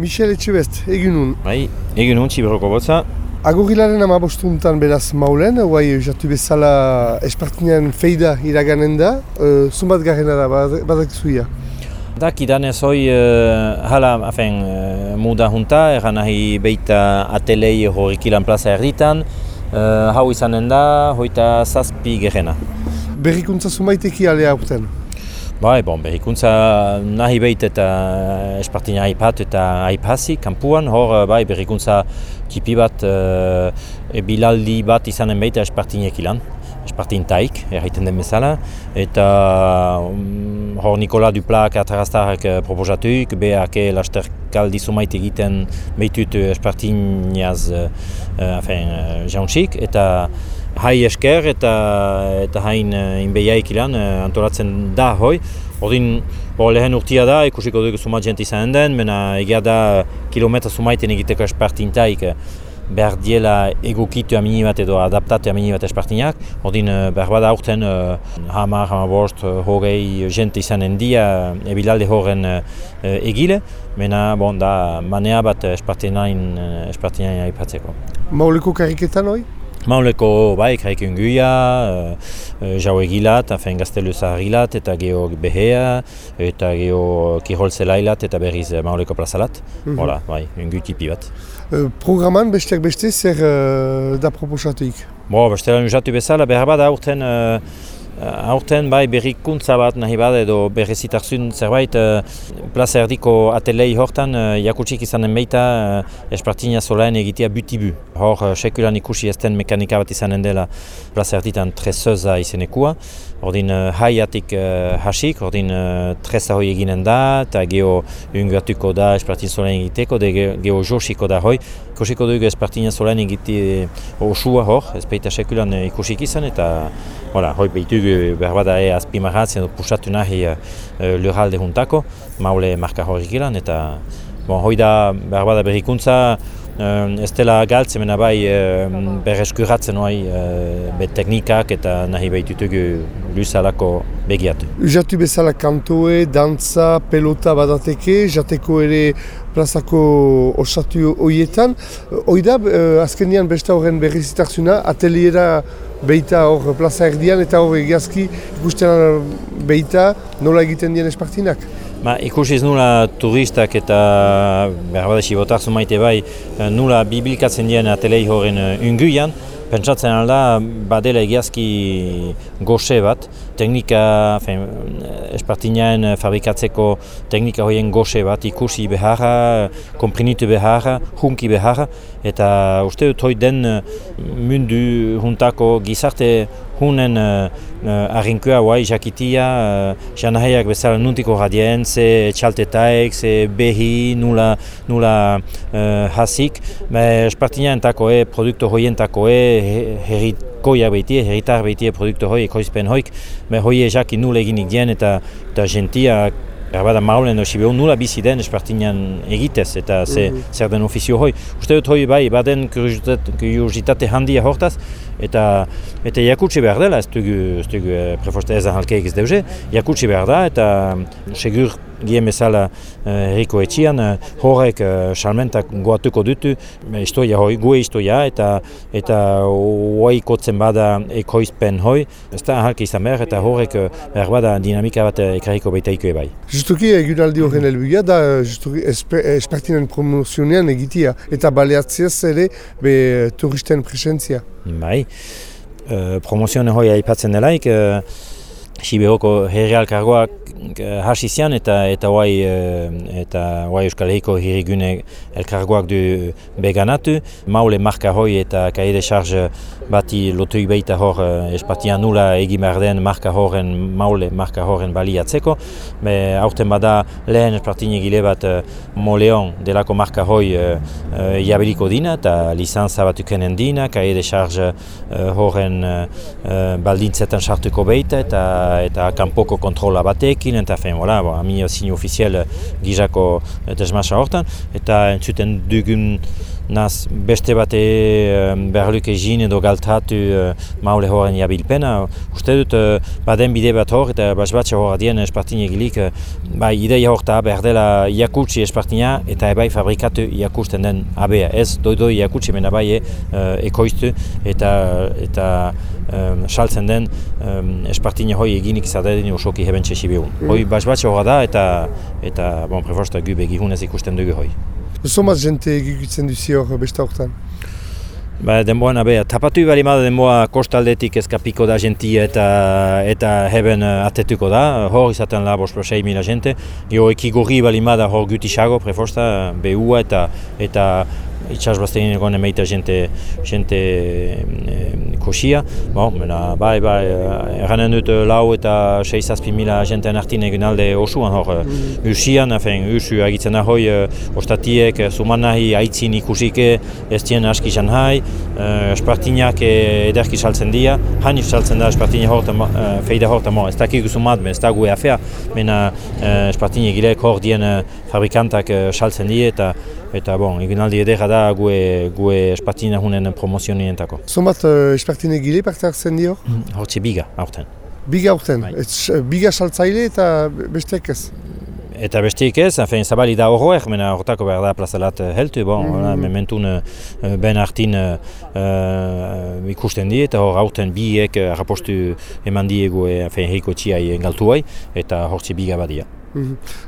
Michel Etxebest, egunun. Bai, egunun, txiberroko botza. Agurilaren ama bostuntan beraz maulen, guai jatu bezala espartinean feida iraganen da, uh, zumbat garrena da, badak zuia. Da, kidanez hoi, uh, hala, afen, uh, muda junta, erran nahi beita atelei horrekilan plaza erditan, uh, hau izanen da, hoita zazpi gerena. Berrikuntza zumaiteki alea urten? Bai, bon, berrikuntza nahi behit eta espartina aipat eta aipasi, kampuan, hor, bai, berrikuntza kipi bat, e, bilaldi bat izanen behit espartinek ilan, espartin taik, erraiten den bezala, eta um, hor Nikola Duplak ataraztarrak uh, proposatuik, beak e lasterkaldi sumait egiten behitut espartinaz uh, uh, jauntxik, eta hai esker eta eta hain uh, inbeiaik ilan uh, antolatzen da hoi. Ordin, bo, lehen urtia da, ikusiko dugu sumat jenti izan den, mena egia da kilometra sumaiten egiteko espartintaik behar diela egokitu amini bat edo adaptatu amini bat espartinak. Ordin, behar bada aurten hamar, hamar bost, hogei jente izanen dia ebilalde horren egile, mena bon, da manea bat espartinain, espartinain aipatzeko. Mauleko kariketan hoi? Mauleko bai, kraik unguia, uh, uh, jau egilat, afen gaztelu zahagilat, eta geho behea, eta geho kirol zelailat, eta berriz uh, mauleko plazalat. Mm -hmm. bai, ungu tipi bat. Uh, programan besteak beste zer uh, da proposatuik? Bo, besteak usatu bezala, behar bat aurten uh, Aurten bai berrikuntza bat nahi bat edo berrezitarzun zerbait uh, plaza erdiko atelei hortan uh, jakutsik izanen beita uh, espartina zolaen egitea butibu. Hor uh, sekulan ikusi ezten mekanika bat izanen dela plaza erditan trezöza izenekua. Ordin haiatik uh, hasik, ordin uh, treza hoi eginen da, eta geho unguatuko da espartina zolaen egiteko, de geho josiko da hoi. Ikusiko dugu espartina zolaen egite osua hor, ez baita sekulan ikusik izan, eta Voilà, hoi behitugu behar bada e azpimarratzen pusatu nahi uh, lurralde juntako, maule marka horrik eta bon, hoi da behar bada berrikuntza, ez dela galtzen mena bai berreskuratzen hoi uh, be teknikak eta nahi behitutugu luzalako begiatu. Jatu bezala kantoe, dantza, pelota badateke, jateko ere plazako osatu horietan. Hoi da, uh, azkenian besta horren berrizitarzuna, ateliera beita hor plaza erdian eta hor egiazki ikusten beita nola egiten dien espartinak. Ba, ikusiz nula turistak eta behar badesi botarzu maite bai nula bibilkatzen dien atelei horren unguian, Pentsatzen alda, badela egiazki goxe bat, teknika, fen, espartinaen fabrikatzeko teknika horien goxe bat, ikusi beharra, komprinitu beharra, junki beharra, eta uste dut hoi den mundu juntako gizarte hunen uh, uh, arrinkua guai jakitia, uh, janahaiak bezala nuntiko radien, ze txaltetaek, ze behi, nula, nula uh, hasik. Ba, espartina entako e, produkto hoien tako e, herrikoia beti, herritar beti produkto hoi, ekoizpen hoik, ba, hoi jaki nula eginik dien eta, eta gentia Erbada maulen dosi behun nula bizi den espartinan egitez eta ze, mm -hmm. zer den ofizio hoi. Uste dut hoi bai, baden kuriositate handia hortaz, eta eta jakutsi behar dela, ez dugu, ez dugu eh, preforste ez ahalkeik ez deuze, jakutsi behar da, eta segur gien bezala uh, erriko etxian, uh, horrek uh, salmentak goatuko dutu, istoia hoi, gue istoia, eta eta hoi kotzen bada ekoizpen hoi, ez da ahalke izan behar, eta horrek behar bada dinamika bat ekarriko baitaiko ebai. Justuki egunaldi horren helbugia da justuki espartinen promozionean egitia eta baleatziaz ere be turisten presentzia. Bai, uh, promozioen hoi aipatzen delaik, uh, Siberoko herri alkargoak uh, hasi zian eta eta guai uh, eta guai Euskal Herriko hirigune elkargoak du beganatu. Maule marka hoi eta kaide de charge bati lotuik behita hor uh, espatian nula egin behar den marka horren maule marka horren baliatzeko. Be, aurten bada lehen espartine egile bat moleon delako marka hoi jabiliko dina eta lizantza bat ukenen dina, kaide de charge horren baldintzetan sartuko behita eta eta kanpoko kontrola batekin, eta fen, voilà, bo, ami zini ofizial gizako desmasa hortan, eta entzuten dugun naz beste bate berluke jin edo galtatu maule horren jabilpena. Uste dut, baden bide bat hor eta basbatxe hor adien espartine egilik, bai ideia hor eta behar dela iakutsi espartina eta ebai fabrikatu iakusten den abea. Ez doidoi iakutsi mena bai ekoiztu eta eta saltzen den um, espartine hoi eginik zadedin osoki heben txesi behun. Mm. Hoi basbatxe hor da eta eta bon, preforsta gu begihunez ikusten dugu hoi. Zomaz jente egikitzen duzi hor besta horretan? Ba, denboan, abe, tapatu bali ma denboa kostaldetik ezkapiko da jenti eta eta heben uh, atetuko da. Hor izaten la bost prosei mila jente. Gio ekigorri bali ma hor gutisago, preforsta, behua eta eta itxas baztein egon emeita jente, jente e, kosia. Bon, mena, bai, bai, erranen dut lau eta sei zazpi mila jenten artin egin alde osuan hor. Mm. Usian, afen, usu agitzen da hoi, ostatiek, zuman nahi, aitzin ikusike, ez dien aski jan hai, uh, espartinak ederki saltzen dira, hanif saltzen da espartinak horta, uh, feida horta mo, ez dakik zumat, ez da gu afea, mena espartinak girek hor dien fabrikantak saltzen dira, eta eta bon, eginaldi edera da gue, gue espartina hunen promozionientako. Zomat uh, espartine gile parte hartzen dio? Mm, Hortze biga, aurten. Biga aurten? Bai. biga saltzaile eta besteek ez? Eta besteik ez, afein zabali da horroek, mena hortako behar da plazalat heltu, bon, mm -hmm. mementun uh, ben hartin uh, ikusten di, eta hor aurten biek rapostu eman diegu, afein heiko txiai engaltuai, eta hortzi biga badia. Mm -hmm.